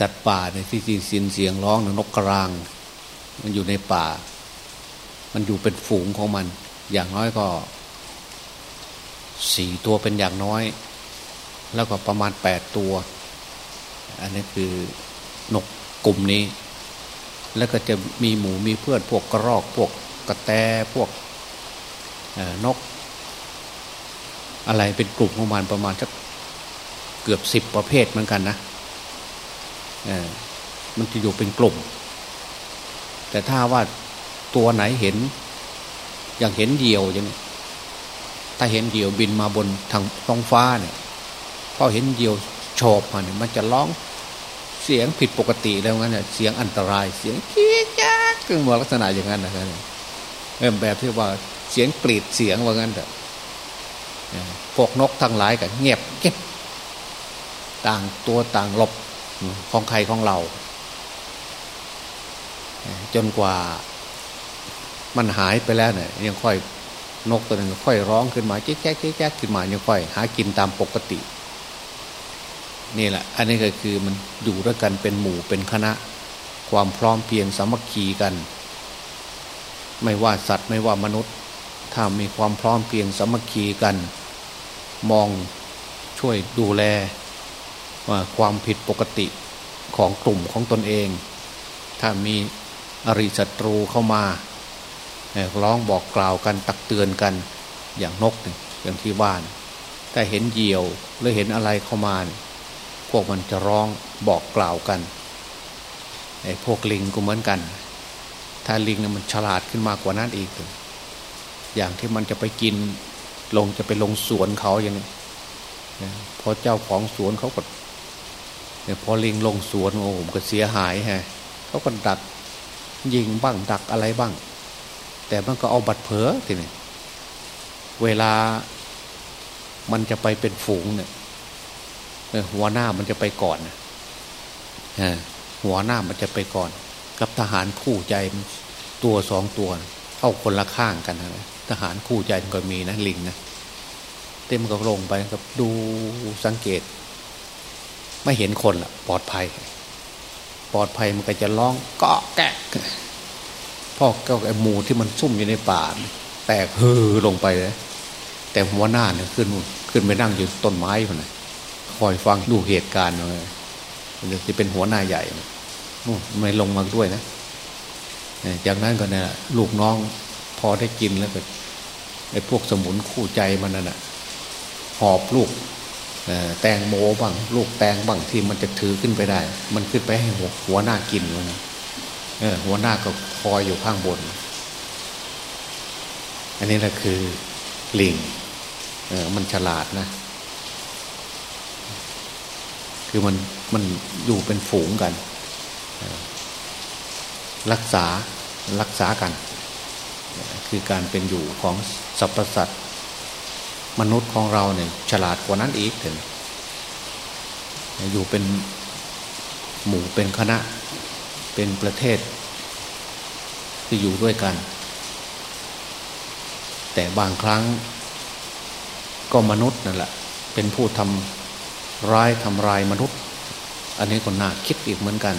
สัตว์ป่าเนี่ยที่จริงสินเสียงร้องนกกระราง มันอยู่ในป่า มันอยู่เป็นฝูงของมัน อย่างน้อยก็สี่ตัวเป็นอย่างน้อย แล้วก็ประมาณแปดตัว อันนี้คือนกกลุ่มนี้ แล้วก็จะมีหมูมีเพื่อนพวกกระรอกพวกกระแตพวกนก อะไรเป็นกลุ่มของมันประมาณสักเกือบสิบประเภทเหมือนกันนะ มันจะอยู่เป็นกลุ่ม แต่ถ้าว่าตัวไหนเห็น อย่างเห็นเดียวอย่างนี้ถ้าเห็นเดียวบินมาบนทางท้องฟ้าเนี่ยพอเห็นเดียวโฉบมาเนี่ยมันจะร้องเสียงผิดปกติแล้วงั้นเนี่ยเสียงอันตรายเสียงคี้จ้าคือมลักษณะอย่างนั้นนะครับแบบที่ว่าเสียงกรีดเสียงว่างั้นแต่พวกนกทั้งหลายก็เงียบเงียบต่างตัวต่างหลบ ของใครของเรา จนกว่ามันหายไปแล้วเนี่ยยังค่อยนกตัวหนึ่งค่อยร้องขึ้นมาแจ๊กแจ๊กแจ๊กขึ้นมายังค่อย หากินตามปกติ นี่แหละ อันนี้ก็คือมันอยู่ด้วยกันเป็นหมู่เป็นคณะ ความพร้อมเพียงสามัคคีกัน ไม่ว่าสัตว์ไม่ว่ามนุษย์ ถ้ามีความพร้อมเพียงสามัคคีกัน มองช่วยดูแล ความผิดปกติของกลุ่มของตนเอง ถ้ามีอริศัตรูเข้ามาร้องบอกกล่าวกันตักเตือนกันอย่างนกอย่างที่บ้านถ้าเห็นเหยี่ยวหรือเห็นอะไรเข้ามา พวกมันจะร้องบอกกล่าวกันไอ้พวกลิงก็เหมือนกัน ถ้าลิงมันฉลาดขึ้นมากกว่านั้นอีก อย่างที่มันจะไปกินลงจะไปลงสวนเขาอย่างนี้พอเจ้าของสวนเขาก็ เนี่ยพอลิงลงสวนโอ้ผมก็เสียหายฮะเขาก็ดักยิงบ้างดักอะไรบ้าง แต่มันก็เอาบัตรเผลอทีนี้เวลามันจะไปเป็นฝูงเนี่ยหัวหน้ามันจะไปก่อนนะหัวหน้ามันจะไปก่อน กับทหารคู่ใจตัวสองตัวเข้าคนละข้างกันนะทหารคู่ใจก็มีนะลิงนะเต็มก็ลงไปกับดูสังเกต ไม่เห็นคนละปลอดภัย ปลอดภัยมันก็จะร้องเกาะแกะพ่อก็ไอ้หมูที่มันซุ่มอยู่ในป่าแตกเฮือลงไปเลยแต่หัวหน้าเนี่ยขึ้นขึ้นไปนั่งอยู่ต้นไม้คนไหนคอยฟังดูเหตุการณ์เลยมันจะเป็นหัวหน้าใหญ่นู่นไม่ลงมาด้วยนะจากนั้นก็เนี่ยลูกน้องพอได้กินแล้วก็ไอ้พวกสมุนคู่ใจมันนั่นแหะหอบลูก แตงโมบ้างลูกแตงบ้างที่มันจะถือขึ้นไปได้ มันขึ้นไปให้หัวหัวหน้ากินมันหัวหน้าก็คอยอยู่ข้างบน อันนี้แหละคือลิงมันฉลาดนะ คือมันมันอยู่เป็นฝูงกัน รักษารักษากัน คือการเป็นอยู่ของสรรพสัตว์ มนุษย์ของเราเนี่ยฉลาดกว่านั้นอีกถึงอยู่เป็นหมู่เป็นคณะเป็นประเทศ ที่อยู่ด้วยกัน แต่บางครั้งก็มนุษย์นั่นแหละเป็นผู้ทำร้ายทำลายมนุษย์ อันนี้ก็น่าคิดอีกเหมือนกัน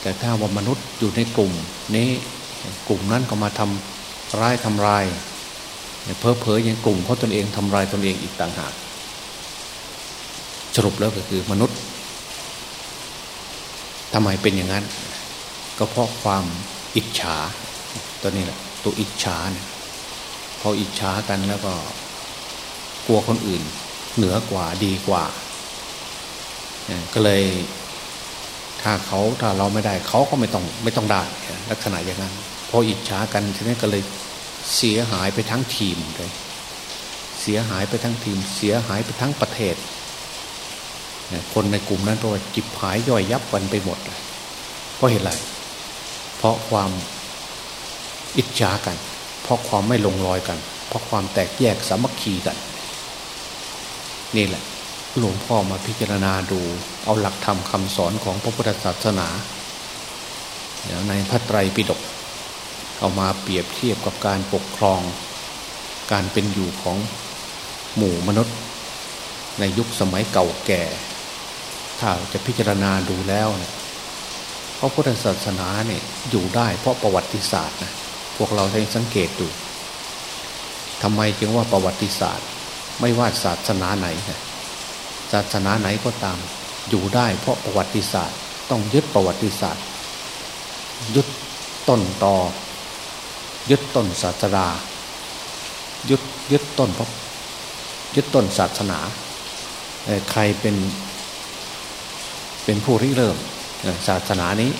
แต่ถ้าว่ามนุษย์อยู่ในกลุ่มนี้กลุ่มนั้นก็มาทำร้ายทำลาย เพอเพอยังกลุ่มเขาตนเองทำลายตนเองอีกต่างหาก สรุปแล้วก็คือมนุษย์ทำไมเป็นอย่างนั้น ก็เพราะความอิจฉาตัวนี้แหละตัวอิจฉาเนี่ยพออิจฉากันแล้วก็กลัวคนอื่น เหนือกว่าดีกว่า ก็เลยถ้าเขาถ้าเราไม่ได้เขาก็ไม่ต้องไม่ต้องได้ลักษณะอย่างนั้นพออิจฉากันทีนี้ก็เลย เสียหายไปทั้งทีมเลย เสียหายไปทั้งทีม เสียหายไปทั้งประเทศ คนในกลุ่มนั้นเพราะว่าจิบหายย่อยยับกันไปหมดเพราะเหตุไร เพราะความอิจฉากัน เพราะความไม่ลงรอยกัน เพราะความแตกแยกสามัคคีกัน นี่แหละหลวงพ่อมาพิจารณาดู เอาหลักธรรมคำสอนของพระพุทธศาสนาในพระไตรปิฎก เอามาเปรียบเทียบกับการปกครอง การเป็นอยู่ของหมู่มนุษย์ ในยุคสมัยเก่าแก่ ถ้าจะพิจารณาดูแล้วเนี่ยพระพุทธศาสนาเนี่ยอยู่ได้เพราะประวัติศาสตร์นะพวกเราได้สังเกตดูทำไมจึงว่าประวัติศาสตร์ ไม่ว่าศาสนาไหนนะศาสนาไหนก็ตาม อยู่ได้เพราะประวัติศาสตร์ ต้องยึดประวัติศาสตร์ ยึดต้นตอ ยึดต้นศาสดายึดยึดต้นพระยึดต้นศาสนาใครเป็นเป็นผู้ริเริ่มศาสนานี้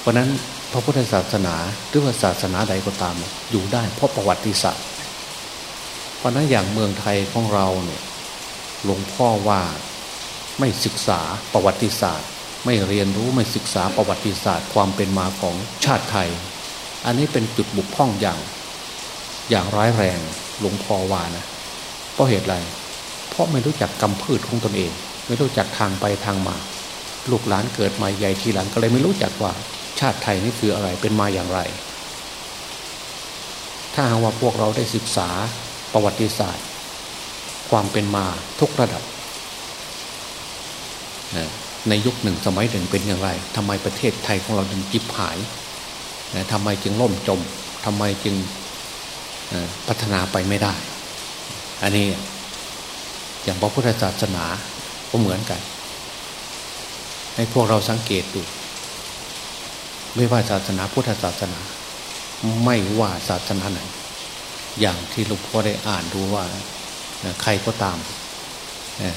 เพราะนั้นพระพุทธศาสนาหรือว่าศาสนาใดก็ตาม อยู่ได้เพราะประวัติศาสตร์ เพราะนั้นอย่างเมืองไทยของเราเนี่ยหลวงพ่อว่าไม่ศึกษาประวัติศาสตร์ ไม่เรียนรู้ไม่ศึกษาประวัติศาสตร์ ความเป็นมาของชาติไทย อันนี้เป็นจุดบุกพ่องอย่าง อย่างร้ายแรงหลวงพ่อว่านะเพราะเหตุไร เพราะไม่รู้จักกำพืชของตนเอง ไม่รู้จักทางไปทางมา ลูกหลานเกิดมาใหญ่ทีหลังก็เลยไม่รู้จักว่า ชาติไทยนี่คืออะไรเป็นมาอย่างไร ถ้าหากว่าพวกเราได้ศึกษาประวัติศาสตร์ ความเป็นมาทุกระดับในยุคหนึ่งสมัยหนึ่งเป็นอย่างไรทำไมประเทศไทยของเราถึงจิบหาย ทำไมจึงล่มจมทำไมจึงพัฒนาไปไม่ได้ อันนี้อย่างพระพุทธศาสนาก็เหมือนกัน ให้พวกเราสังเกตดู ไม่ว่าศาสนาพุทธศาสนา ไม่ว่าศาสนาไหน อย่างที่หลวงพ่อได้อ่านดูว่าใครก็ตาม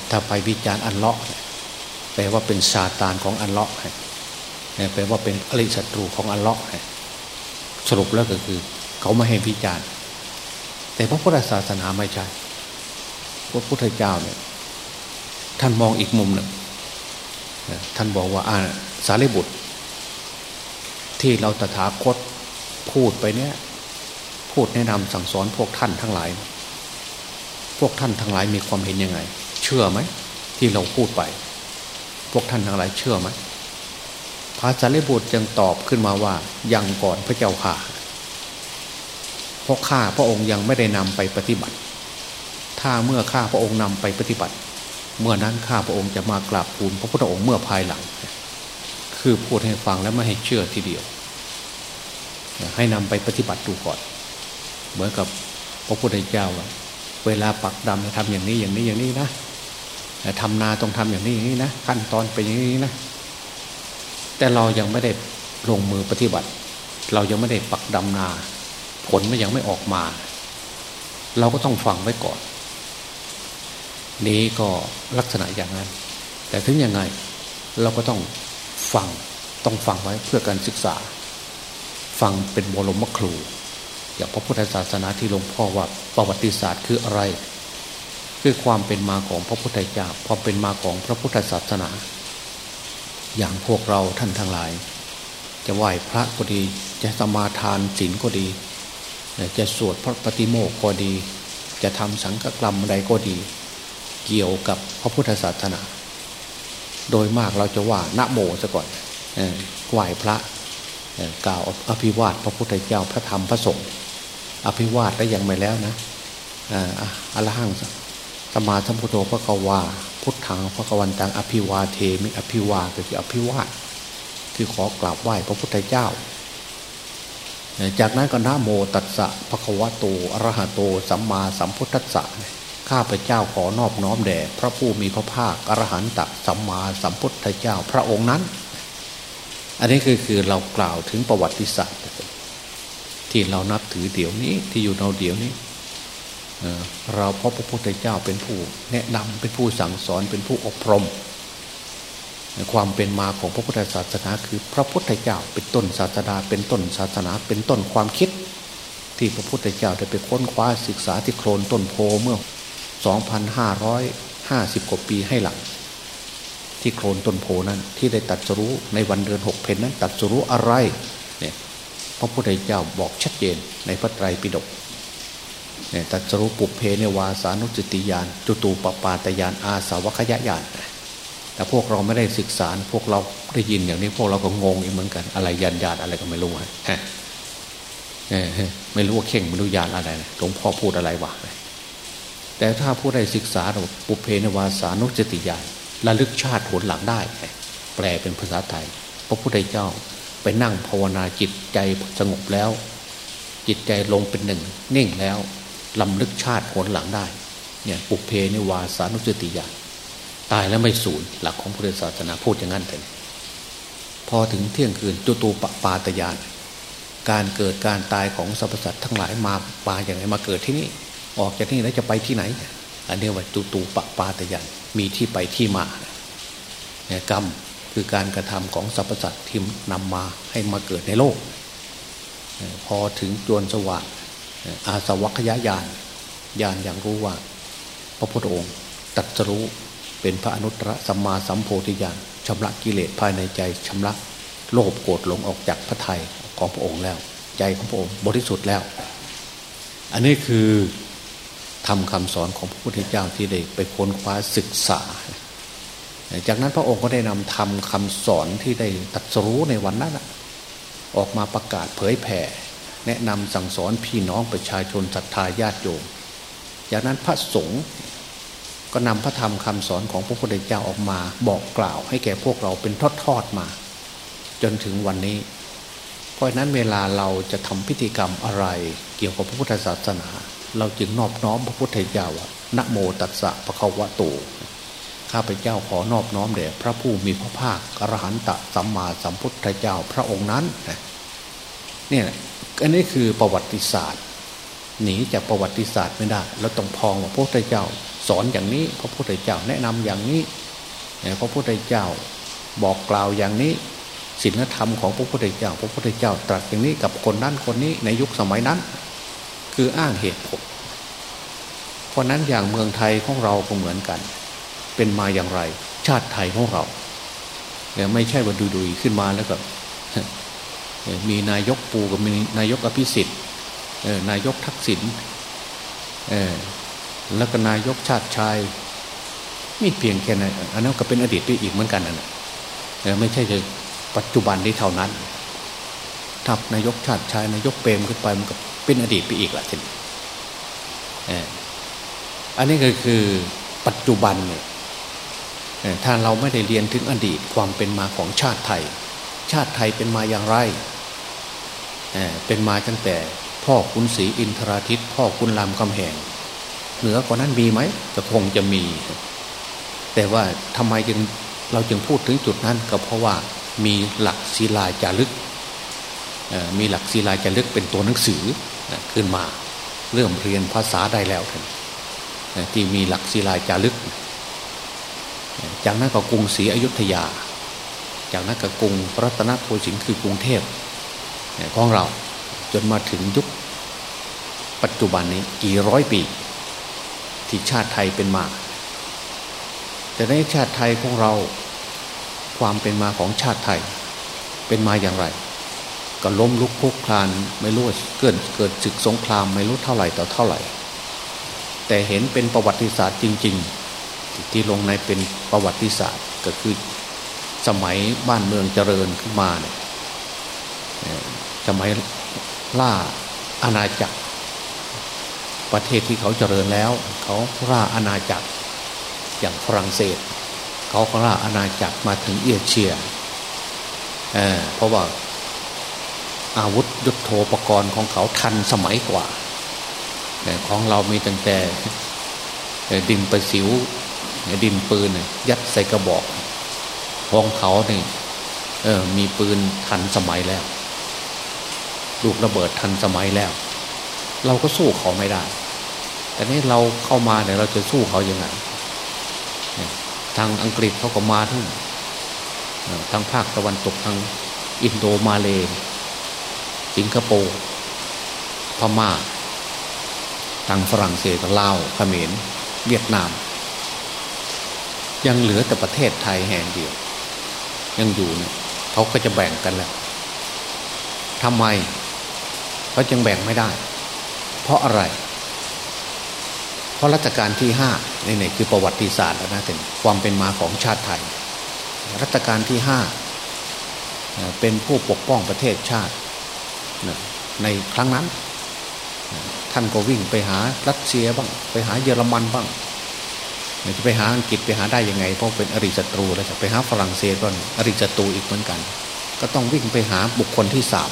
ถ้าไปวิจารณ์อันเลาะแปลว่าเป็นซาตานของอันเลาะแปลว่าเป็นอริศัตรูของอันเลาะ สรุปแล้วก็คือ เขาไม่ให้วิจารณ์ แต่พระพุทธศาสนาไม่ใช่พระพุทธเจ้าเนี่ย ท่านมองอีกมุมหนึ่งท่านบอกว่าอาสารีบุตร ที่เราตถาคตพูดไปเนี่ย พูดแนะนำสั่งสอนพวกท่านทั้งหลาย พวกท่านทั้งหลายมีความเห็นยังไง เชื่อไหมที่เราพูดไป พวกท่านทั้งหลายเชื่อไหม พระสารีบุตรจึงตอบขึ้นมาว่ายังก่อนพระเจ้าค่ะเพราะข้าพระองค์ยังไม่ได้นำไปปฏิบัติ ถ้าเมื่อข้าพระองค์นำไปปฏิบัติ เมื่อนั้นข้าพระองค์จะมากราบทูลพระพุทธองค์เมื่อภายหลัง คือพูดให้ฟังแล้วไม่ให้เชื่อทีเดียว ให้นำไปปฏิบัติดูก่อน เหมือนกับพระพุทธเจ้าเวลาปักดำทำอย่างนี้อย่างนี้อย่างนี้นะทำนาต้องทำอย่างนี้อย่างนี้นะขั้นตอนเป็นอย่างนี้นะ แต่เรายังไม่ได้ลงมือปฏิบัติ เรายังไม่ได้ปักดำนา ผลมันยังไม่ออกมา เราก็ต้องฟังไว้ก่อน นี้ก็ลักษณะอย่างนั้น แต่ถึงยังไงเราก็ต้องฟังต้องฟังไว้เพื่อการศึกษา ฟังเป็นบรมครู อย่างพระพุทธศาสนาที่หลวงพ่อว่าประวัติศาสตร์คืออะไร คือความเป็นมาของพระพุทธเจ้าความเป็นมาของพระพุทธศาสนา อย่างพวกเราท่านทั้งหลาย จะไหว้พระก็ดี จะสมาทานศีลก็ดี จะสวดพระปฏิโมกข์ก็ดี จะทำสังฆกรรมใดก็ดี เกี่ยวกับพระพุทธศาสนา โดยมากเราจะว่านะโมซะก่อนไหว้พระกล่าวอภิวาทพระพุทธเจ้าพระธรรมพระสงฆ์อภิวาทแล้ยังไม่แล้วนะอรหังสมาสัมพุทโธพระกวา พุทธังพระกวันตังอภิวาเทมิอภิวาก็คืออภิวาทคือขอกราบไหว้พระพุทธเจ้า จากนั้นก็นะโมตัสสะภะควะโตอรหะโต สัมมาสัมพุทธัสสะข้าพเจ้าขอนอบน้อมแด่พระผู้มีพระภาคอรหันตสัมมาสัมพุทธเจ้าพระองค์นั้น อันนี้คือคือเรากล่าวถึงประวัติศาสตร์ ที่เรานับถือเดี๋ยวนี้ที่อยู่เราเดี๋ยวนี้ เราเพราะพระพุทธเจ้าเป็นผู้ แนะนำเป็นผู้สั่งสอนเป็นผู้อบรม ความเป็นมาของพระพุทธศาสนา คือพระพุทธเจ้าเป็นต้นศาสนาเป็นต้นศาสนา เป็นต้นความคิด ที่พระพุทธเจ้าได้ไปค้นคว้าศึกษาที่โคลนต้นโพเมื่อ 2,550 กว่าปีให้หลัง ที่โคลนต้นโพนั้นที่ได้ตัดสรู้ในวันเดือนหกเพนนั้นตัดสรู้อะไรเนี่ยพระพุทธเจ้าบอกชัดเจนในพระไตรปิฎก เนี่ยตัสรู้ปุเพเนวาสานุสติยานจุตูปปาตยานอาสาวคยญาณแต่พวกเราไม่ได้ศึกษาพวกเราได้ยินอย่างนี้พวกเราก็งงอีกเหมือนกัน อะไรยันญาตอะไรก็ไม่รู้ฮะไม่รู้ว่าเข่งไม่รู้ญาติอะไรหลวงพ่อพูดอะไรวะแต่ถ้าผู้ใดศึกษาปุเพนวาสานุจติญาณระลึกชาติผลหลังได้ แปลเป็นภาษาไทย พระพุทธเจ้าไปนั่งภาวนาจิตใจสงบแล้ว จิตใจลงเป็นหนึ่งนิ่งแล้ว ลำลึกชาติผลหลังได้ เนี่ยปุเพนิวาสานุสติญาณตายแล้วไม่สูญหลักของพุทธศาสนาพูดอย่างนั้นเลยพอถึงเที่ยงคืนจุตูปปาตยาน การเกิดการตายของสรรพสัตว์ทั้งหลายมาปาอย่างไรมาเกิดที่นี่ ออกจากนี่แล้วจะไปที่ไหน อันนี้ว่าจุตูปปาตยานมีที่ไปที่มาเนี่ยกรรมคือการกระทำของสรรพสัตว์ที่นำมาให้มาเกิดในโลก พอถึงจวนสว่าง อาสวัคยายานญาณอย่างรู้ว่า พระพุทธองค์ตัดสรู้เป็นพระอนุตตรสัมมาสัมโพธิญาณชำระกิเลสภายในใจชำระโลภโกรธหลงออกจากพระไทยของพระองค์แล้ว ใจของพระองค์บริสุทธิ์แล้ว อันนี้คือทำคำสอนของพระพุทธเจ้าที่ได้ไปค้นคว้าศึกษา จากนั้นพระองค์ก็ได้นำทำคำสอนที่ได้ตัดสู้ในวันนั้นออกมาประกาศเผยแผ่ แนะนำสั่งสอนพี่น้องประชาชนศรัทธาญาติโยมจากนั้นพระสงฆ์ก็นำพระธรรมคำสอนของพระพุทธเจ้าออกมา บอกกล่าวให้แก่พวกเราเป็นทอดๆมา จนถึงวันนี้ เพราะนั้นเวลาเราจะทำพิธีกรรมอะไร เกี่ยวกับพระพุทธศาสนา เราจึงนอบน้อมพระพุทธเจ้าว่านะโมตัสสะปะคะวะโตข้าพเจ้าขอนอบน้อมแด่พระผู้มีพระภาคอรหันตสัมมาสัมพุทธเจ้าพระองค์นั้นเนี่ย อันนี้คือประวัติศาสตร์ หนีจากประวัติศาสตร์ไม่ได้เราต้องพองว่าพระพุทธเจ้า สอนอย่างนี้ พระพุทธเจ้าแนะนำอย่างนี้พระพุทธเจ้าบอกกล่าวอย่างนี้ศีลธรรมของพระพุทธเจ้า พระพุทธเจ้าตรัสอย่างนี้กับคนนั้นคนนี้ในยุคสมัยนั้น คืออ้างเหตุผล เพราะนั้นอย่างเมืองไทยของเราก็เหมือนกัน เป็นมาอย่างไร ชาติไทยของเราเนี่ยไม่ใช่ว่าดุยๆขึ้นมาแล้วก็ มีนายกปูกับมีนายกอภิสิทธิ์นายกทักษิณแล้วก็นายกชาติชายมีเพียงแค่นั้นอันนั้นก็เป็นอดีตไปอีกเหมือนกันนะไม่ใช่จะปัจจุบันนี้เท่านั้นถ้านายกชาติชายนายกเปรมขึ้นไปมันก็เป็นอดีตไปอีกละทีนี้อันนี้ก็คือปัจจุบันเนี่ยถ้าเราไม่ได้เรียนถึงอดีตความเป็นมาของชาติไทย ชาติไทยเป็นมาอย่างไร เป็นมาตั้งแต่พ่อคุณศรีอินทราทิตพ่อคุณรามคำแหงเหนือกว่านั้นมีไหมก็คงจะมี แต่ว่าทำไมจึงเราจึงพูดถึงจุดนั้นก็เพราะว่ามีหลักศิลาจารึกมีหลักศิลาจารึกเป็นตัวหนังสือขึ้นมา เริ่มเรียนภาษาได้แล้วท่านที่มีหลักศิลาจารึก จากนั้นก็กรุงศรีอยุธยา จากนั้นก็กรุงรัตนโกสินทร์คือกรุงเทพ ของเราจนมาถึงยุคปัจจุบันนี้กี่ร้อยปี ที่ชาติไทยเป็นมา แต่ในชาติไทยของเรา ความเป็นมาของชาติไทยเป็นมาอย่างไร ก็ล้มลุกคุกคลานไม่รู้เกิดเกิดศึกสงครามไม่รู้เท่าไหร่ต่อเท่าไหร่ แต่เห็นเป็นประวัติศาสตร์จริง ๆ ที่ลงในเป็นประวัติศาสตร์ก็คือสมัยบ้านเมืองเจริญขึ้นมาเนี่ย สมัยล่าอาณาจักร ประเทศที่เขาเจริญแล้ว เขาล่าอาณาจักรอย่างฝรั่งเศส เขาก็ล่าอาณาจักรมาถึงเอเชียเเพราะว่าอาวุธยุทโธปกรณ์ของเขาทันสมัยกว่าของเรามีตั้งแต่ดินประสิวดินปืนยัดใส่กระบอกของเขาเนี่ยมีปืนทันสมัยแล้ว ลูกระเบิดทันสมัยแล้ว เราก็สู้เขาไม่ได้ แต่นี้เราเข้ามาเนี่ยเราจะสู้เขายังไงทางอังกฤษเขาก็มาทั้งทางภาคตะวันตกทางอินโดมาเลสิงคโปร์พม่าทางฝรั่งเศสลาวเขมรเวียดนาม ยังเหลือแต่ประเทศไทยแห่งเดียว ยังอยู่เนี่ยเขาก็จะแบ่งกันแหล้วทำไม เขาจึงแบ่งไม่ได้ เพราะอะไร เพราะรัชกาลที่ห้านี่คือประวัติศาสตร์แล้วนะถึงความเป็นมาของชาติไทย รัชกาลที่ห้าเป็นผู้ปกป้องประเทศชาติ ในครั้งนั้น ท่านก็วิ่งไปหารัสเซียบ้าง ไปหาเยอรมันบ้างจะไปหาอังกฤษไปหาได้ยังไง เพราะเป็นอริศัตรูแล้วจะไปหาฝรั่งเศสก็อริศัตรูอีกเหมือนกัน ก็ต้องวิ่งไปหาบุคคลที่สาม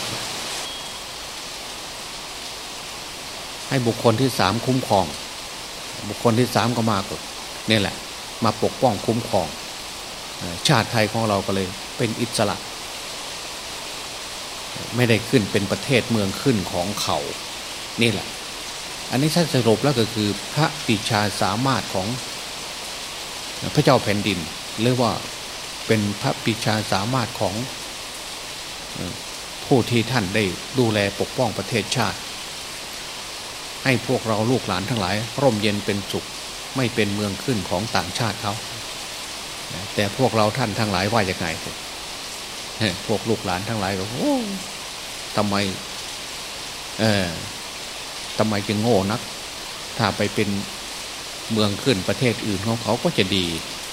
ให้บุคคลที่สามคุ้มครอง บุคคลที่สามก็มากดนี่แหละ มาปกป้องคุ้มครอง ชาติไทยของเราก็เลยเป็นอิสระ ไม่ได้ขึ้นเป็นประเทศเมืองขึ้นของเขานี่แหละ อันนี้ถ้าสรุปแล้วก็คือพระปิชาสามารถของพระเจ้าแผ่นดินหรือว่าเป็นพระปิชาสามารถของผู้ที่ท่านได้ดูแลปกป้องประเทศชาติ ให้พวกเราลูกหลานทั้งหลาย ร่มเย็นเป็นสุข ไม่เป็นเมืองขึ้นของต่างชาติเขาแต่พวกเราท่านทั้งหลายว่าอย่างไงพวกลูกหลานทั้งหลายก็โอ้ทำไม เออทำไมจึงโง่นัก ถ้าไปเป็นเมืองขึ้นประเทศอื่นของเขาก็จะดี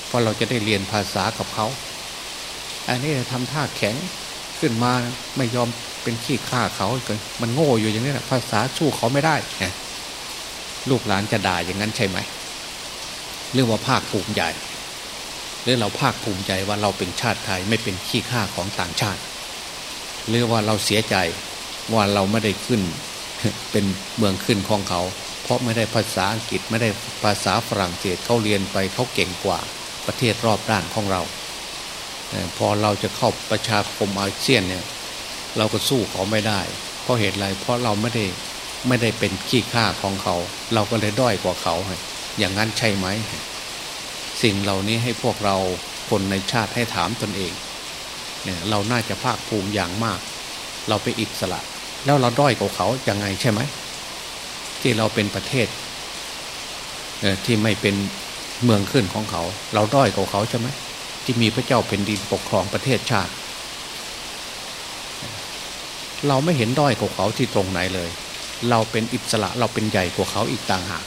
เพราะเราจะได้เรียนภาษากับเขา อันนี้ทำท่าแข็ง ขึ้นมาไม่ยอมเป็นขี้ข้าเขาเกิดมันโง่อยู่อย่างนี้แหละภาษาสู้เขาไม่ได้ลูกหลานจะด่าอย่างนั้นใช่ไหมเรื่องว่าภาคภูมิใจหรือเราภาคภูมิใจว่าเราเป็นชาติไทยไม่เป็นขี้ข้าของต่างชาติ หรือว่าเราเสียใจว่าเราไม่ได้ขึ้นเป็นเมืองขึ้นของเขา เพราะไม่ได้ภาษาอังกฤษไม่ได้ภาษาฝรั่งเศสเขาเรียนไปเขาเก่งกว่าประเทศรอบด้านของเรา พอเราจะเข้าประชาคมอาเซียนเนี่ยเราก็สู้เขาไม่ได้ เพราะเหตุไรเพราะเราไม่ได้ไม่ได้เป็นขี้ข้าของเขา เราก็เลยด้อยกว่าเขา อย่างนั้นใช่ไหม สิ่งเหล่านี้ให้พวกเราคนในชาติให้ถามตนเองเนี่ยเราน่าจะภาคภูมิอย่างมาก เราไปอิสระ แล้วเราด้อยกว่าเขาอย่างไงใช่ไหม ที่เราเป็นประเทศที่ไม่เป็นเมืองขึ้นของเขา เราด้อยกว่าเขาใช่ไหม ที่มีพระเจ้าเป็นดินปกครองประเทศชาติ เราไม่เห็นด้อยกว่าเขาที่ตรงไหนเลย เราเป็นอิสระเราเป็นใหญ่กว่าเขาอีกต่างหาก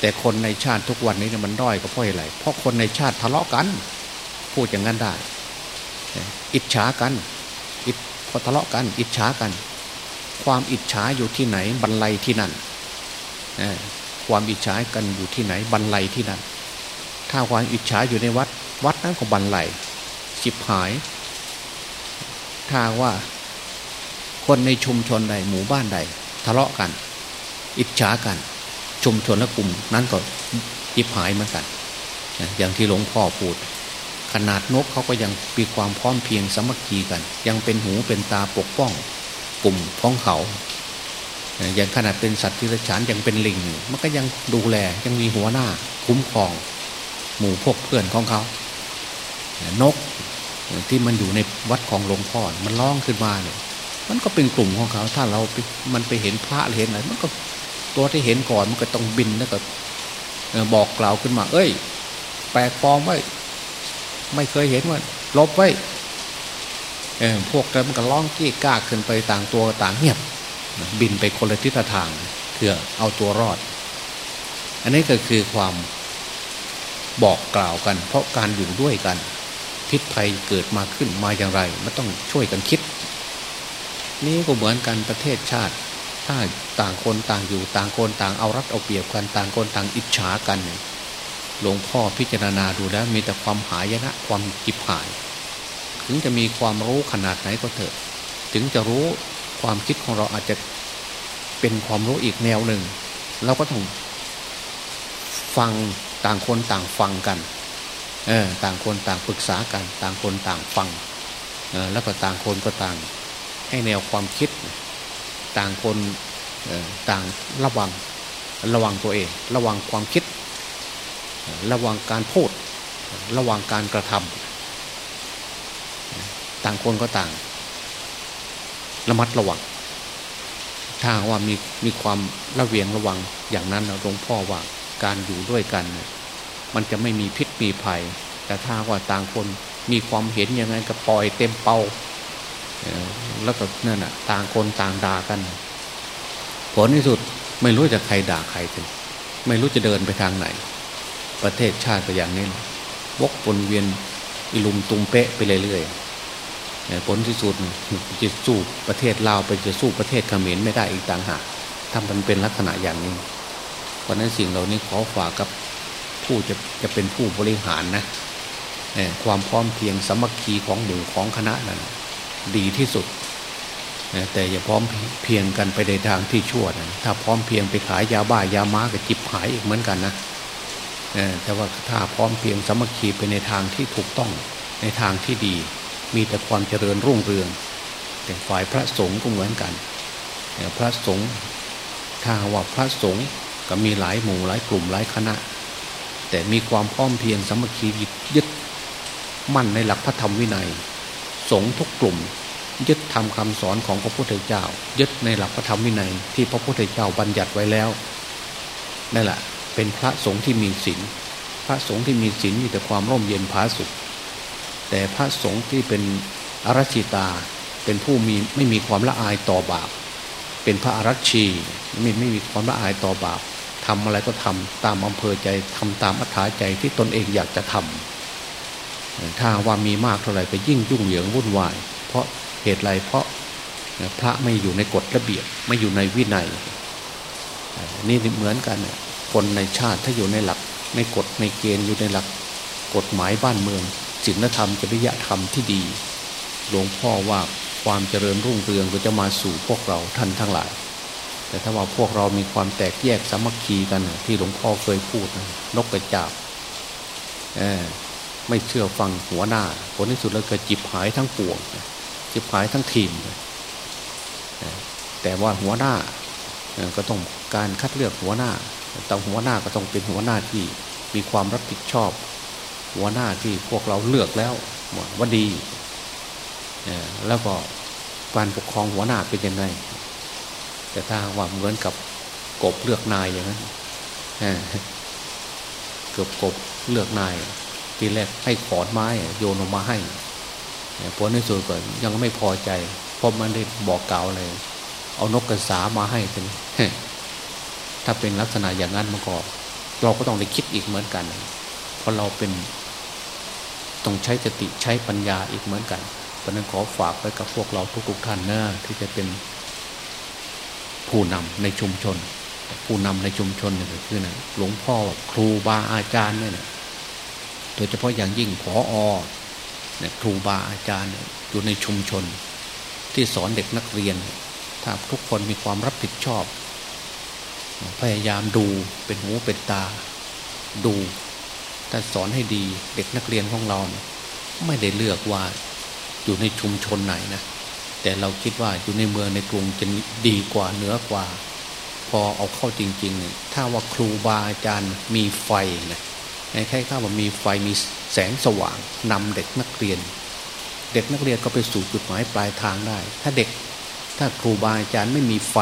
แต่คนในชาติทุกวันนี้มันด้อยก็เพราะอะไรเพราะคนในชาติทะเลาะกัน พูดอย่างนั้นได้ อิจฉากันอิพอทะเลาะกัน อิจฉากัน ความอิจฉาอยู่ที่ไหนบรรลัยที่นั่นความอิจฉากันอยู่ที่ไหนบรรลัยที่นั่น ถ้าความอิจฉาอยู่ในวัด วัดนั้นก็บรรลัยจิบหายถ้าว่า คนในชุมชนใดหมู่บ้านใด ทะเลาะกัน อิจฉากัน ชุมชนและกลุ่ม นั้นก็ยิบหายเหมือนกัน อย่างที่หลวงพ่อพูด ขนาดนกเขาก็ยังมีความพร้อมเพียงสมัคคีกัน ยังเป็นหูเป็นตาปกป้อง กลุ่มพ้องเขาอย่างขนาดเป็นสัตว์ที่ระฉานยังเป็นลิง มันก็ยังดูแลยังมีหัวหน้าคุ้มครอง หมู่พวกเพื่อนของเขา นกที่มันอยู่ในวัดของหลวงพ่อมันร้องขึ้นมาเนี่ยมันก็เป็นกลุ่มของเขา ถ้าเราไปมันไปเห็นพระเห็นอะไรมันก็ตัวที่เห็นก่อนมันก็ต้องบินแล้วก็บอกกล่าวขึ้นมา เอ้ย แปลกปลอมไว้ ไม่เคยเห็นว่าลบไว้พวกนั้นมันก็ร้องกี้กล้าขึ้นไปต่างตัวต่างเงียบ บินไปคนละทิศทางเพื่อเอาตัวรอด อันนี้ก็คือความบอกกล่าวกัน เพราะการอยู่ด้วยกัน พิษภัยเกิดมาขึ้นมาอย่างไรมันต้องช่วยกันคิด นี่ก็เหมือนกันประเทศชาติ ถ้าต่างคนต่างอยู่ต่างคนต่างเอารัดเอาเปรียบกันต่างคนต่างอิจฉากัน หลวงพ่อพิจารณาดูแล้วมีแต่ความหายนะความจิบหาย ถึงจะมีความรู้ขนาดไหนก็เถอะ ถึงจะรู้ความคิดของเราอาจจะเป็นความรู้อีกแนวหนึ่งเราก็ต้องฟังต่างคนต่างฟังกัน ต่างคนต่างปรึกษากัน ต่างคนต่างฟังแล้วก็ต่างคนก็ต่างให้แนวความคิด ต่างคนต่างระวังระวังตัวเอง ระวังความคิด ระวังการพูด ระวังการกระทำต่างคนก็ต่าง ระมัดระวัง ถ้าว่ามีมีความระเวียงระวังอย่างนั้นหลวงพ่อว่าการอยู่ด้วยกัน มันจะไม่มีพิษมีภัย แต่ถ้าว่าต่างคนมีความเห็นยังไงก็ปล่อยเต็มเป่าแล้วก็นั่นอะ ต่างคนต่างด่ากัน ผลที่สุดไม่รู้จะใครด่าใครกันไม่รู้จะเดินไปทางไหน ประเทศชาติก็อย่างนี้วกวนเวียนอิลุมตุมเป๊ะไปเรื่อยๆผลที่สุดจะสู้ประเทศลาวไปจะสู้ประเทศเขมรไม่ได้อีกต่างหากถ้ามันเป็นลักษณะอย่างนี้เพราะนั้นสิ่งเหล่านี้ขอฝากกับ ผู้จะจะเป็นผู้บริหารนะความพร้อมเพียงสมัคคีของหมู่ของคณะนั้นดีที่สุด แต่อย่าพร้อมเพียงกันไปในทางที่ชั่วนะถ้าพร้อมเพียงไปขายยาบ้ายาม้ากับจิบหายอีกเหมือนกันนะแต่ว่าถ้าพร้อมเพียงสมัคคีไปในทางที่ถูกต้องในทางที่ดี มีแต่ความเจริญรุ่งเรืองแต่ฝ่ายพระสงฆ์ก็เหมือนกันพระสงฆ์ถ้าว่าพระสงฆ์ก็มีหลายหมู่หลายกลุ่มหลายคณะ แต่มีความพร้อมเพียงสมัคคียึดมั่นในหลักพระธรรมวินัย สงฆ์ทุกกลุ่ม ยึดทำคำสอนของพระพุทธเจ้า ยึดในหลักพระธรรมวินัย ที่พระพุทธเจ้าบัญญัติไว้แล้วนั่นแหละเป็นพระสงฆ์ที่มีศีลพระสงฆ์ที่มีศีลมีแต่ความร่มเย็นผาสุขแต่พระสงฆ์ที่เป็นอรชิตาเป็นผู้มีไม่มีความละอายต่อบาป เป็นพระอรัชีไม่ไม่มีความละอายต่อบาป ทำอะไรก็ทำตามอำเภอใจทำตามอัธยาใจที่ตนเองอยากจะทำถ้าว่ามีมากเท่าไหร่ก็ยิ่งยุ่งเหยิงวุ่นวาย เพราะเหตุไรเพราะพระไม่อยู่ในกฎระเบียบไม่อยู่ในวินัย นี่เหมือนกันคนในชาติถ้าอยู่ในหลักในกฎในเกณฑ์อยู่ในหลักกฎหมายบ้านเมืองศีลธรรมจริยธรรมที่ดี หลวงพ่อว่าความเจริญรุ่งเรืองก็จะมาสู่พวกเราท่านทั้งหลาย แต่ถ้าว่าพวกเรามีความแตกแยกสามัคคีกันที่หลวงพ่อเคยพูดนกกระจาบไม่เชื่อฟังหัวหน้า ผลที่สุดแล้วก็จิบหายทั้งปวงจิบหายทั้งทีม แต่ว่าหัวหน้าก็ต้องการคัดเลือกหัวหน้าแต่หัวหน้าก็ต้องเป็นหัวหน้าที่มีความรับผิดชอบ หัวหน้าที่พวกเราเลือกแล้วว่าดีแล้วก็การปกครองหัวหน้าเป็นยังไง แต่ถ้าว่าเหมือนกับกบเลือกนายอย่างนั้นเกือบกบเลือกนาย ทีแรกให้ขอนไม้โยนออกมาให้ผลในสุดก็ยังไม่พอใจเพราะมันได้บอกกล่าวเลย เอานกกระสามาให้เป็นถ้าเป็นลักษณะอย่างนั้นมาก่อนเราก็ต้องได้คิดอีกเหมือนกัน เพราะเราเป็นต้องใช้สติใช้ปัญญาอีกเหมือนกันเพราะนั้นขอฝากไว้กับพวกเราทุกๆท่านนะที่จะเป็น ผู้นำในชุมชน ผู้นำในชุมชนเนี่ยคือนะหลวงพ่อครูบาอาจารย์เนี่ยโดยเฉพาะอย่างยิ่งผออเนี่ยครูบาอาจารย์อยู่ในชุมชน ที่สอนเด็กนักเรียน ถ้าทุกคนมีความรับผิดชอบ พยายามดูเป็นหูเป็นตา ดูถ้าสอนให้ดีเด็กนักเรียนของเรา ไม่ได้เลือกว่าอยู่ในชุมชนไหนนะ แต่เราคิดว่าอยู่ในเมืองในกรุงจะดีกว่าเหนือกว่า พอเอาเข้าจริงๆเนี่ยถ้าว่าครูบาอาจารย์มีไฟนะแค่ถ้าว่ามีไฟมีแสงสว่างนำเด็กนักเรียน เด็กนักเรียนก็ไปสู่จุดหมายปลายทางได้ ถ้าเด็กถ้าครูบาอาจารย์ไม่มีไฟ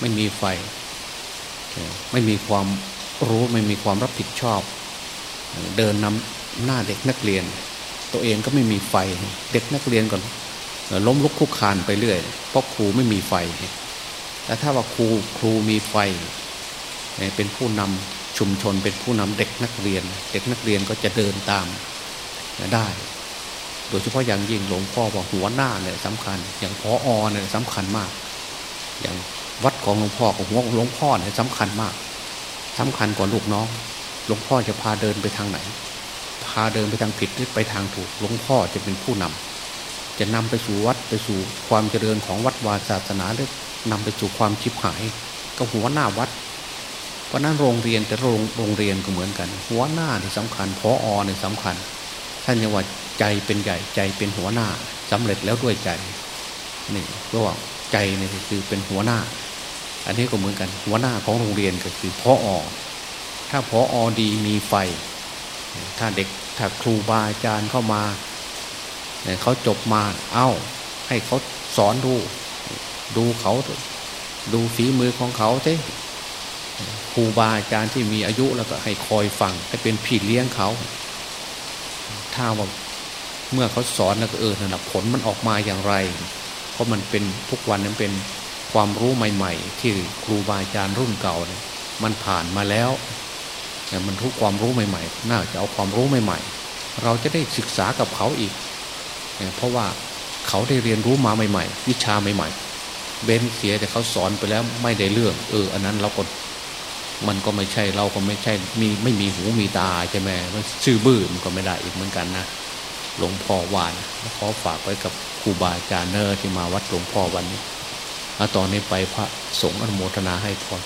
ไม่มีไฟ ไม่มีความรู้ไม่มีความรับผิดชอบ เดินนำหน้าเด็กนักเรียน ตัวเองก็ไม่มีไฟ เด็กนักเรียนก่อน ล้มลุกคุกคานไปเรื่อย เพราะครูไม่มีไฟ แต่ถ้าว่าครูครูมีไฟ เป็นผู้นำชุมชนเป็นผู้นำเด็กนักเรียน เด็กนักเรียนก็จะเดินตามได้ โดยเฉพาะอย่างยิ่งหลวงพ่อบอกหัวหน้าเนี่ยสำคัญ อย่างพออเนี่ยสำคัญมาก อย่างวัดของหลวงพ่อของหัวหลวงพ่อเนี่ยสำคัญมากสำคัญกว่าลูกน้อง หลวงพ่อจะพาเดินไปทางไหน พาเดินไปทางผิดหรือไปทางถูก หลวงพ่อจะเป็นผู้นำ จะนำไปสู่วัดไปสู่ความเจริญของวัดวาศาสนาหรือนำไปสู่ความชิบหาย ก็หัวหน้าวัดราะนั้นโรงเรียนแต่โรงโรงเรียนก็เหมือนกัน หัวหน้าเนี่ยสำคัญพออเนี่ยสำคัญ ท่านยังว่าใจเป็นใหญ่ใจเป็นหัวหน้าสำเร็จแล้วด้วยใจนี่ระหว่าใจนี่คือเป็นหัวหน้า อันนี้ก็เหมือนกันหัวหน้าของโรงเรียนก็คือพออถ้าพออดีมีไฟ ถ้าเด็กถ้าครูบาอาจารย์เข้ามา เขาจบมา เอา้า ให้เขาสอนดู ดูเขา ดูฝีมือของเขาเจ้ครูบาอาจารย์ที่มีอายุแล้วก็ให้คอยฟังให้เป็นพี่เลี้ยงเขา ถ้าว่าเมื่อเขาสอนแล้วก็เออนะผลมันออกมาอย่างไร เพราะมันเป็นทุกวันนั้นเป็นความรู้ใหม่ ๆ ที่ครูบาอาจารย์รุ่นเก่าเนี่ยมันผ่านมาแล้วแต่มันทุกความรู้ใหม่ ๆ น่าจะเอาความรู้ใหม่ ๆ เราจะได้ศึกษากับเขาอีก เพราะว่าเขาได้เรียนรู้มาใหม่ ๆ วิชาใหม่ ๆ เบ้นเสียแต่เขาสอนไปแล้วไม่ได้เรื่อง เออ อันนั้นเราก็มันก็ไม่ใช่เราก็ไม่ใช่มีไม่มีหูมีตาใช่ไหมมันชื่อบื้อมันก็ไม่ได้อีกเหมือนกันนะหลวงพ่อวานขอฝากไว้กับครูบาอาจารย์เนอร์ที่มาวัดหลวงพ่อวันนี้ตอนนี้ไปพระสงฆ์อนุโมทนาให้พร